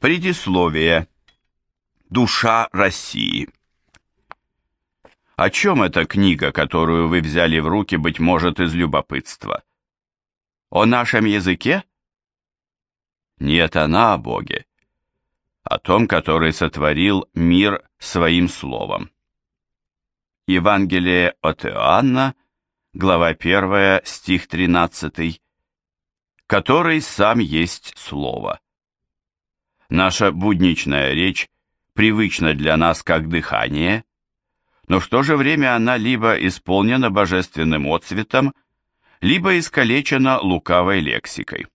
Предисловие. Душа России. О чем эта книга, которую вы взяли в руки, быть может, из любопытства? О нашем языке? Нет, она о Боге. О том, который сотворил мир своим словом. Евангелие от Иоанна, глава 1, стих 13, который сам есть Слово. Наша будничная речь привычна для нас как дыхание, но в то же время она либо исполнена божественным отцветом, либо искалечена лукавой лексикой.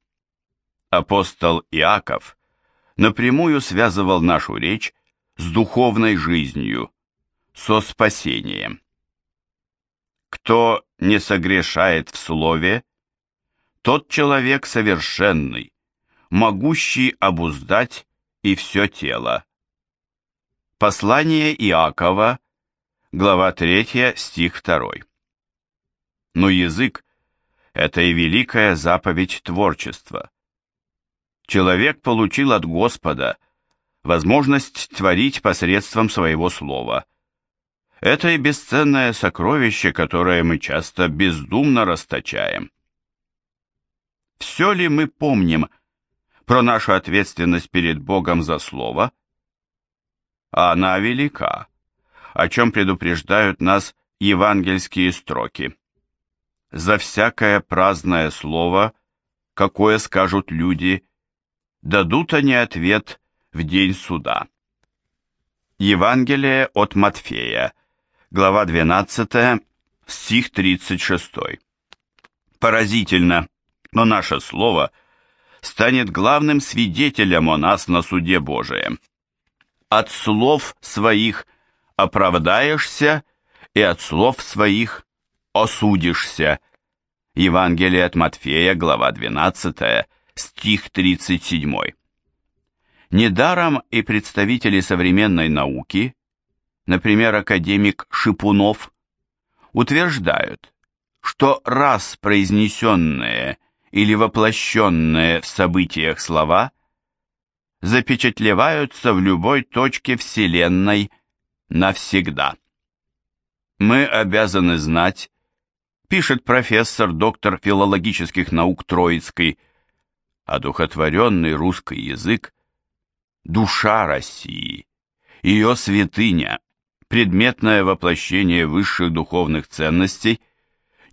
Апостол Иаков напрямую связывал нашу речь с духовной жизнью, со спасением. Кто не согрешает в слове, тот человек совершенный, могущий обуздать и все тело. Послание Иакова, глава 3, стих 2. Но язык – это и великая заповедь творчества. Человек получил от Господа возможность творить посредством своего слова. Это и бесценное сокровище, которое мы часто бездумно расточаем. Все ли мы помним про нашу ответственность перед Богом за слово? Она велика о чем предупреждают нас евангельские строки. «За всякое праздное слово, какое скажут люди, дадут они ответ в день суда». Евангелие от Матфея, глава 12, стих 36. Поразительно, но наше слово станет главным свидетелем о нас на суде Божием. От слов своих оправдаешься и от слов своих осудишься. Евангелие от Матфея, глава 12, стих 37. Недаром и представители современной науки, например, академик Шипунов, утверждают, что раз произнесенные или воплощенные в событиях слова запечатлеваются в любой точке Вселенной – навсегда. Мы обязаны знать, пишет профессор, доктор филологических наук Троицкой, одухотворенный русский язык – душа России, ее святыня, предметное воплощение высших духовных ценностей,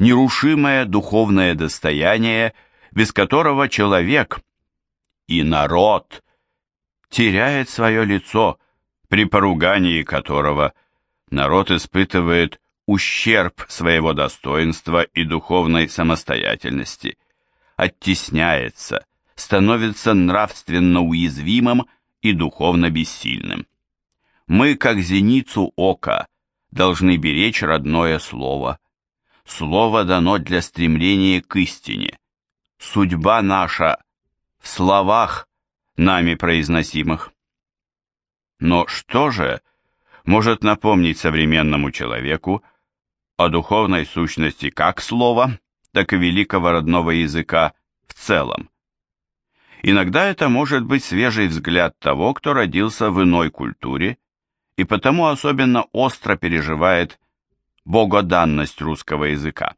нерушимое духовное достояние, без которого человек и народ теряет свое лицо – при поругании которого народ испытывает ущерб своего достоинства и духовной самостоятельности, оттесняется, становится нравственно уязвимым и духовно бессильным. Мы, как зеницу ока, должны беречь родное слово. Слово дано для стремления к истине. Судьба наша в словах, нами произносимых. Но что же может напомнить современному человеку о духовной сущности как слова, так и великого родного языка в целом? Иногда это может быть свежий взгляд того, кто родился в иной культуре и потому особенно остро переживает богоданность русского языка.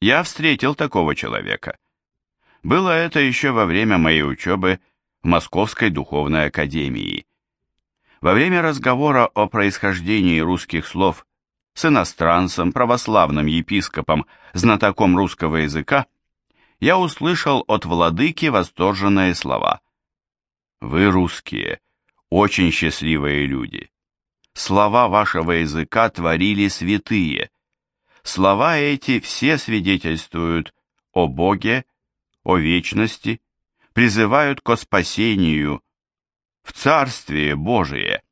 Я встретил такого человека. Было это еще во время моей учебы в Московской духовной академии. Во время разговора о происхождении русских слов с иностранцем, православным епископом, знатоком русского языка, я услышал от владыки восторженные слова. «Вы, русские, очень счастливые люди. Слова вашего языка творили святые. Слова эти все свидетельствуют о Боге, о вечности, призывают ко спасению, в Царствие Божие.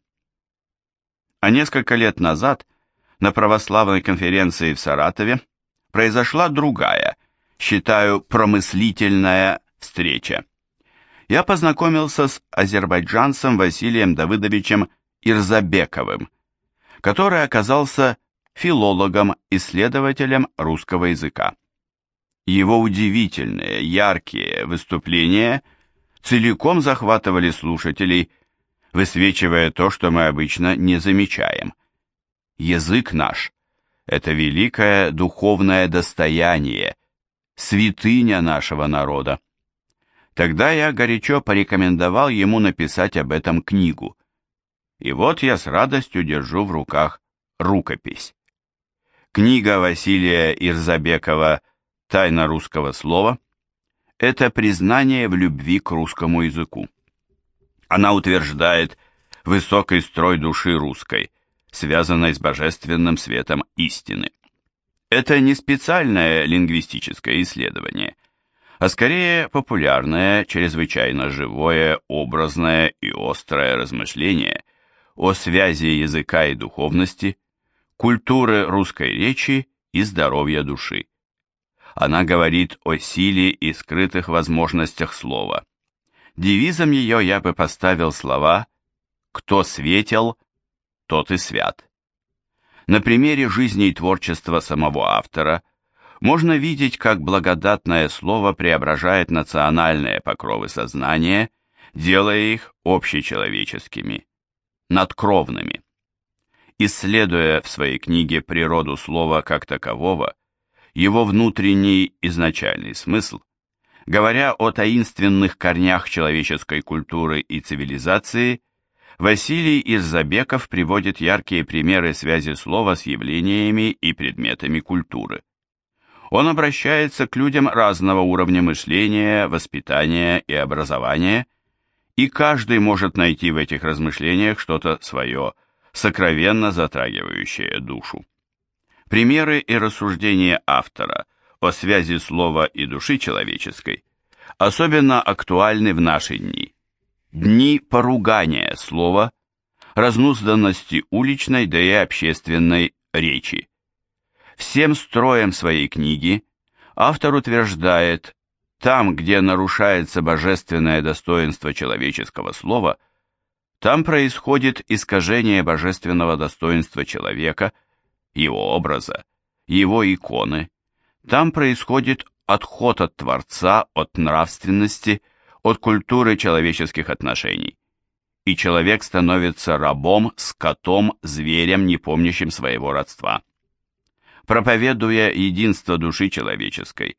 А несколько лет назад на православной конференции в Саратове произошла другая, считаю, промыслительная встреча. Я познакомился с азербайджанцем Василием Давыдовичем Ирзабековым, который оказался филологом, исследователем русского языка. Его удивительные, яркие выступления – целиком захватывали слушателей, высвечивая то, что мы обычно не замечаем. Язык наш – это великое духовное достояние, святыня нашего народа. Тогда я горячо порекомендовал ему написать об этом книгу. И вот я с радостью держу в руках рукопись. Книга Василия Ирзабекова «Тайна русского слова» – это признание в любви к русскому языку. Она утверждает высокий строй души русской, связанной с божественным светом истины. Это не специальное лингвистическое исследование, а скорее популярное, чрезвычайно живое, образное и острое размышление о связи языка и духовности – культуры русской речи и здоровья души. Она говорит о силе и скрытых возможностях слова. Девизом ее я бы поставил слова «Кто светел, тот и свят». На примере жизни и творчества самого автора можно видеть, как благодатное слово преображает национальные покровы сознания, делая их общечеловеческими, надкровными. Исследуя в своей книге природу слова как такового, его внутренний изначальный смысл, говоря о таинственных корнях человеческой культуры и цивилизации, Василий Ирзабеков приводит яркие примеры связи слова с явлениями и предметами культуры. Он обращается к людям разного уровня мышления, воспитания и образования, и каждый может найти в этих размышлениях что-то свое – сокровенно затрагивающее душу. Примеры и рассуждения автора о связи слова и души человеческой особенно актуальны в наши дни. Дни поругания слова, разнузданности уличной, да и общественной речи. Всем строем своей книги автор утверждает, там, где нарушается божественное достоинство человеческого слова – там происходит искажение божественного достоинства человека, его образа, его иконы. Там происходит отход от Творца, от нравственности, от культуры человеческих отношений. И человек становится рабом, скотом, зверем, не помнящим своего родства. Проповедуя единство души человеческой,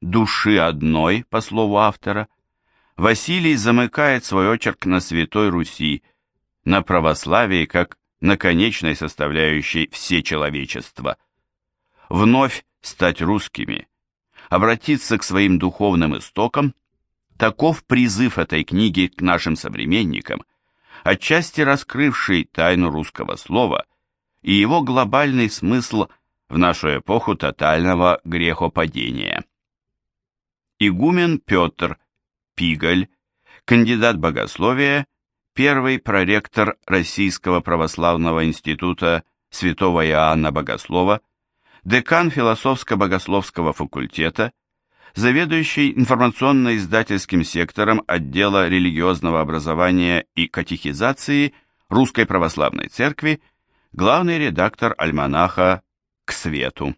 души одной, по слову автора, Василий замыкает свой очерк на Святой Руси, на православии как на конечной составляющей всечеловечества. Вновь стать русскими, обратиться к своим духовным истокам, таков призыв этой книги к нашим современникам, отчасти раскрывший тайну русского слова и его глобальный смысл в нашу эпоху тотального грехопадения. Игумен Петр – Пиголь, кандидат богословия, первый проректор Российского православного института святого Иоанна Богослова, декан философско-богословского факультета, заведующий информационно-издательским сектором отдела религиозного образования и катехизации Русской Православной Церкви, главный редактор альманаха «К свету».